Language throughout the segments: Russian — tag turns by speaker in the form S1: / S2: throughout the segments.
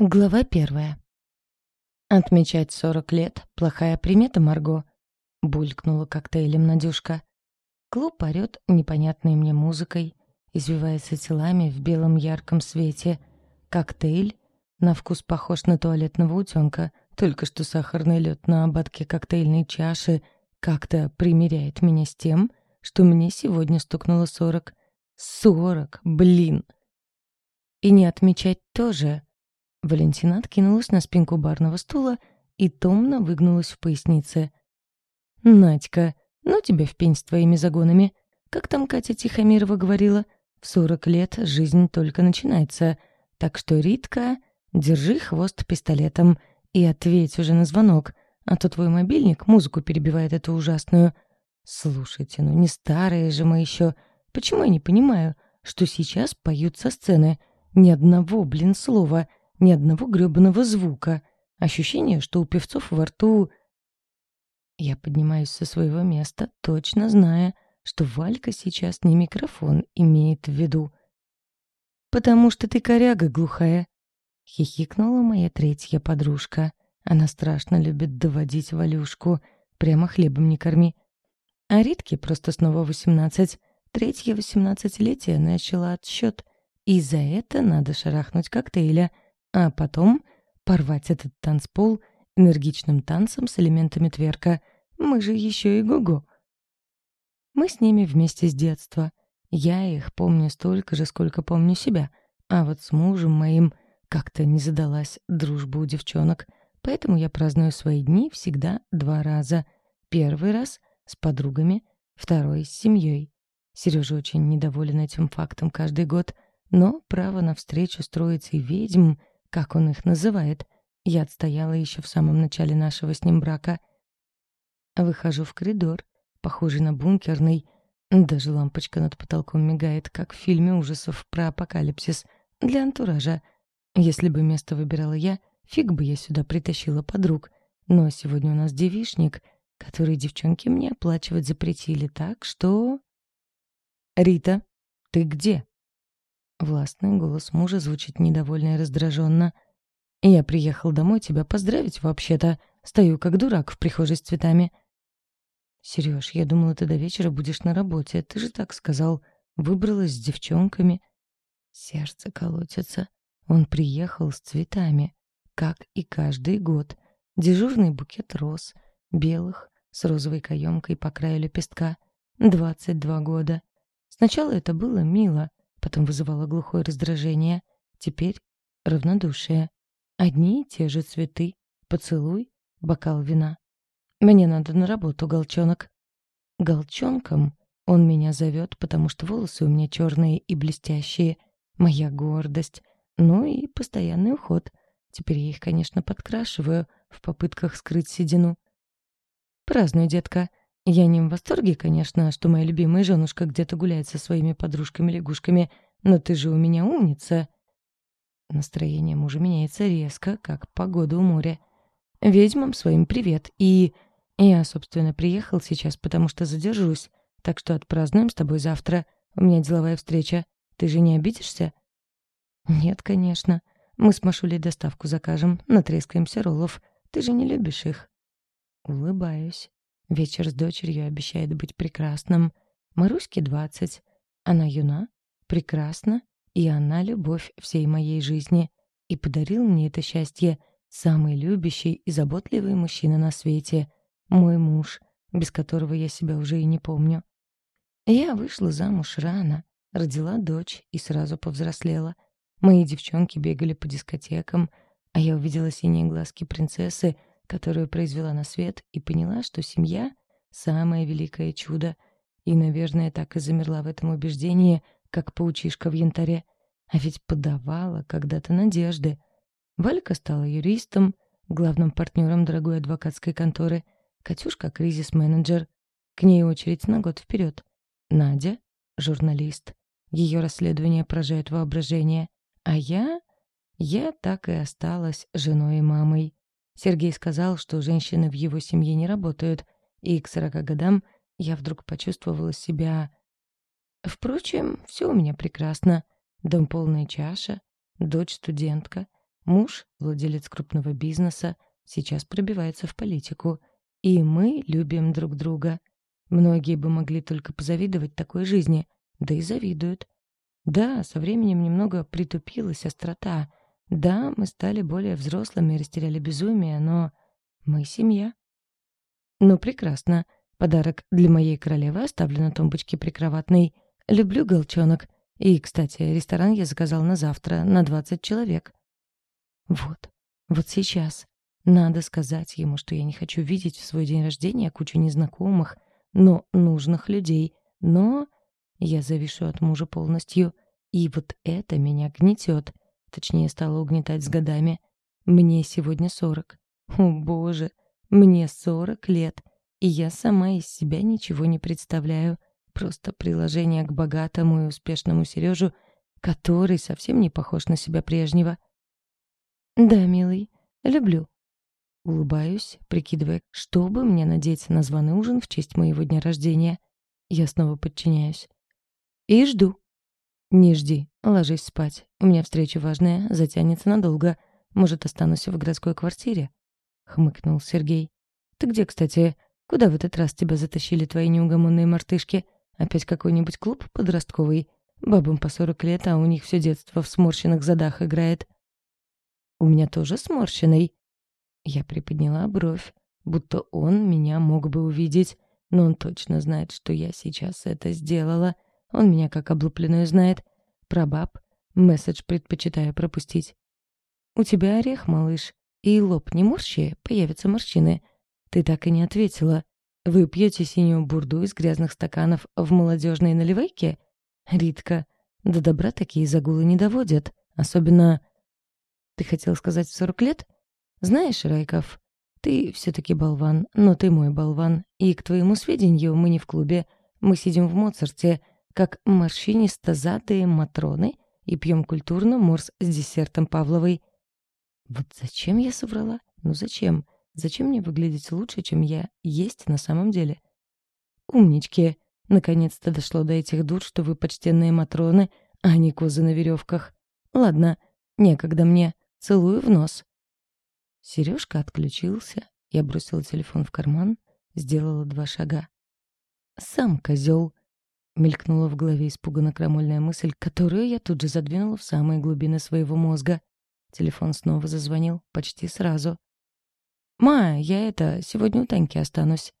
S1: Глава первая. «Отмечать сорок лет — плохая примета, Марго», — булькнула коктейлем Надюшка. Клуб орёт непонятной мне музыкой, извивается телами в белом ярком свете. Коктейль, на вкус похож на туалетного утёнка, только что сахарный лед на ободке коктейльной чаши как-то примеряет меня с тем, что мне сегодня стукнуло сорок. Сорок, блин! И не отмечать тоже — Валентина откинулась на спинку барного стула и томно выгнулась в пояснице. «Надька, ну тебя в пень с твоими загонами. Как там Катя Тихомирова говорила, в сорок лет жизнь только начинается. Так что, Ритка, держи хвост пистолетом и ответь уже на звонок, а то твой мобильник музыку перебивает эту ужасную. Слушайте, ну не старые же мы еще. Почему я не понимаю, что сейчас поют со сцены? Ни одного, блин, слова — ни одного грёбаного звука. Ощущение, что у певцов во рту... Я поднимаюсь со своего места, точно зная, что Валька сейчас не микрофон имеет в виду. «Потому что ты коряга глухая», — хихикнула моя третья подружка. Она страшно любит доводить Валюшку. Прямо хлебом не корми. А Ритке просто снова восемнадцать. Третье восемнадцатилетие начала отсчет. И за это надо шарахнуть коктейля — а потом порвать этот танцпол энергичным танцем с элементами тверка. Мы же еще и гугу. Мы с ними вместе с детства. Я их помню столько же, сколько помню себя. А вот с мужем моим как-то не задалась дружба у девчонок. Поэтому я праздную свои дни всегда два раза. Первый раз с подругами, второй с семьей. Сережа очень недоволен этим фактом каждый год, но право на встречу с троицей ведьм как он их называет. Я отстояла еще в самом начале нашего с ним брака. Выхожу в коридор, похожий на бункерный. Даже лампочка над потолком мигает, как в фильме ужасов про апокалипсис, для антуража. Если бы место выбирала я, фиг бы я сюда притащила подруг. Но сегодня у нас девишник, который девчонки мне оплачивать запретили так, что... «Рита, ты где?» властный голос мужа звучит недовольно и раздраженно. «Я приехал домой тебя поздравить вообще-то. Стою как дурак в прихожей с цветами». «Серёж, я думала, ты до вечера будешь на работе. Ты же так сказал. Выбралась с девчонками». Сердце колотится. Он приехал с цветами, как и каждый год. Дежурный букет роз, белых, с розовой каемкой по краю лепестка. 22 года. Сначала это было мило, потом вызывало глухое раздражение, теперь равнодушие. Одни и те же цветы, поцелуй, бокал вина. Мне надо на работу, голчонок. Голчонком он меня зовет, потому что волосы у меня черные и блестящие, моя гордость, ну и постоянный уход. Теперь я их, конечно, подкрашиваю в попытках скрыть седину. «Празднуй, детка», я не в восторге, конечно, что моя любимая женушка где-то гуляет со своими подружками-лягушками, но ты же у меня умница. Настроение мужа меняется резко, как погода у моря. Ведьмам своим привет. И я, собственно, приехал сейчас, потому что задержусь. Так что отпразднуем с тобой завтра. У меня деловая встреча. Ты же не обидишься? Нет, конечно. Мы с Машулей доставку закажем, натрескаемся роллов. Ты же не любишь их. Улыбаюсь. Вечер с дочерью обещает быть прекрасным. Маруське двадцать. Она юна, прекрасна, и она — любовь всей моей жизни. И подарил мне это счастье самый любящий и заботливый мужчина на свете. Мой муж, без которого я себя уже и не помню. Я вышла замуж рано, родила дочь и сразу повзрослела. Мои девчонки бегали по дискотекам, а я увидела синие глазки принцессы — которую произвела на свет, и поняла, что семья — самое великое чудо. И, наверное, так и замерла в этом убеждении, как паучишка в янтаре. А ведь подавала когда-то надежды. Валька стала юристом, главным партнером дорогой адвокатской конторы, Катюшка — кризис-менеджер. К ней очередь на год вперед. Надя — журналист. Ее расследования поражают воображение. А я... Я так и осталась женой и мамой. Сергей сказал, что женщины в его семье не работают, и к сорока годам я вдруг почувствовала себя... Впрочем, все у меня прекрасно. Дом полная чаша, дочь студентка, муж, владелец крупного бизнеса, сейчас пробивается в политику. И мы любим друг друга. Многие бы могли только позавидовать такой жизни, да и завидуют. Да, со временем немного притупилась острота — да, мы стали более взрослыми и растеряли безумие, но мы семья. Ну, прекрасно. Подарок для моей королевы оставлю на тумбочке прикроватной. Люблю голчонок. И, кстати, ресторан я заказал на завтра, на 20 человек. Вот, вот сейчас. Надо сказать ему, что я не хочу видеть в свой день рождения кучу незнакомых, но нужных людей. Но я завишу от мужа полностью. И вот это меня гнетет точнее, стала угнетать с годами. Мне сегодня сорок. О, боже, мне сорок лет, и я сама из себя ничего не представляю. Просто приложение к богатому и успешному Сережу, который совсем не похож на себя прежнего. «Да, милый, люблю». Улыбаюсь, прикидывая, что бы мне надеть на званый ужин в честь моего дня рождения. Я снова подчиняюсь. «И жду». «Не жди, ложись спать. У меня встреча важная, затянется надолго. Может, останусь в городской квартире?» — хмыкнул Сергей. «Ты где, кстати? Куда в этот раз тебя затащили твои неугомонные мартышки? Опять какой-нибудь клуб подростковый? Бабам по сорок лет, а у них все детство в сморщенных задах играет». «У меня тоже сморщенный». Я приподняла бровь, будто он меня мог бы увидеть, но он точно знает, что я сейчас это сделала — он меня как облупленную знает. Про баб. Месседж предпочитаю пропустить. «У тебя орех, малыш, и лоб не морщи, появятся морщины». Ты так и не ответила. Вы пьете синюю бурду из грязных стаканов в молодежной наливайке? Ритка, до добра такие загулы не доводят. Особенно... Ты хотел сказать в сорок лет? Знаешь, Райков, ты все-таки болван, но ты мой болван. И, к твоему сведению, мы не в клубе. Мы сидим в Моцарте, как морщинисто-задые Матроны и пьем культурно морс с десертом Павловой. Вот зачем я соврала? Ну зачем? Зачем мне выглядеть лучше, чем я есть на самом деле? Умнички! Наконец-то дошло до этих дур, что вы почтенные Матроны, а не козы на веревках. Ладно, некогда мне. Целую в нос. Сережка отключился. Я бросила телефон в карман, сделала два шага. «Сам козел!» Мелькнула в голове испуганно крамольная мысль, которую я тут же задвинула в самые глубины своего мозга. Телефон снова зазвонил, почти сразу. «Ма, я это, сегодня у Таньки останусь».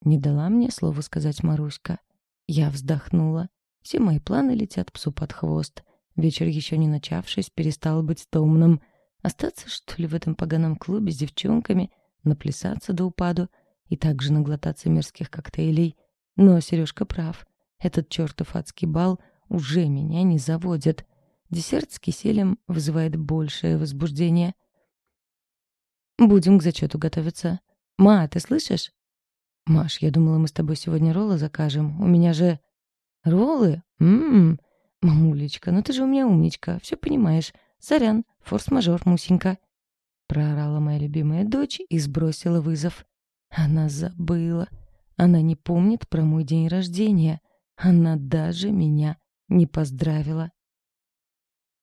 S1: Не дала мне слова сказать Маруська. Я вздохнула. Все мои планы летят псу под хвост. Вечер, еще не начавшись, перестал быть томным. Остаться, что ли, в этом поганом клубе с девчонками, наплясаться до упаду и также наглотаться мерзких коктейлей. Но Сережка прав. Этот чертов адский бал уже меня не заводит. Десерт с киселем вызывает большее возбуждение. «Будем к зачету готовиться. Ма, ты слышишь?» «Маш, я думала, мы с тобой сегодня роллы закажем. У меня же...» «Роллы? Ммм, мамулечка, ну ты же у меня умничка, все понимаешь. Сорян, форс-мажор, мусенька». Проорала моя любимая дочь и сбросила вызов. Она забыла. Она не помнит про мой день рождения. Она даже меня не поздравила.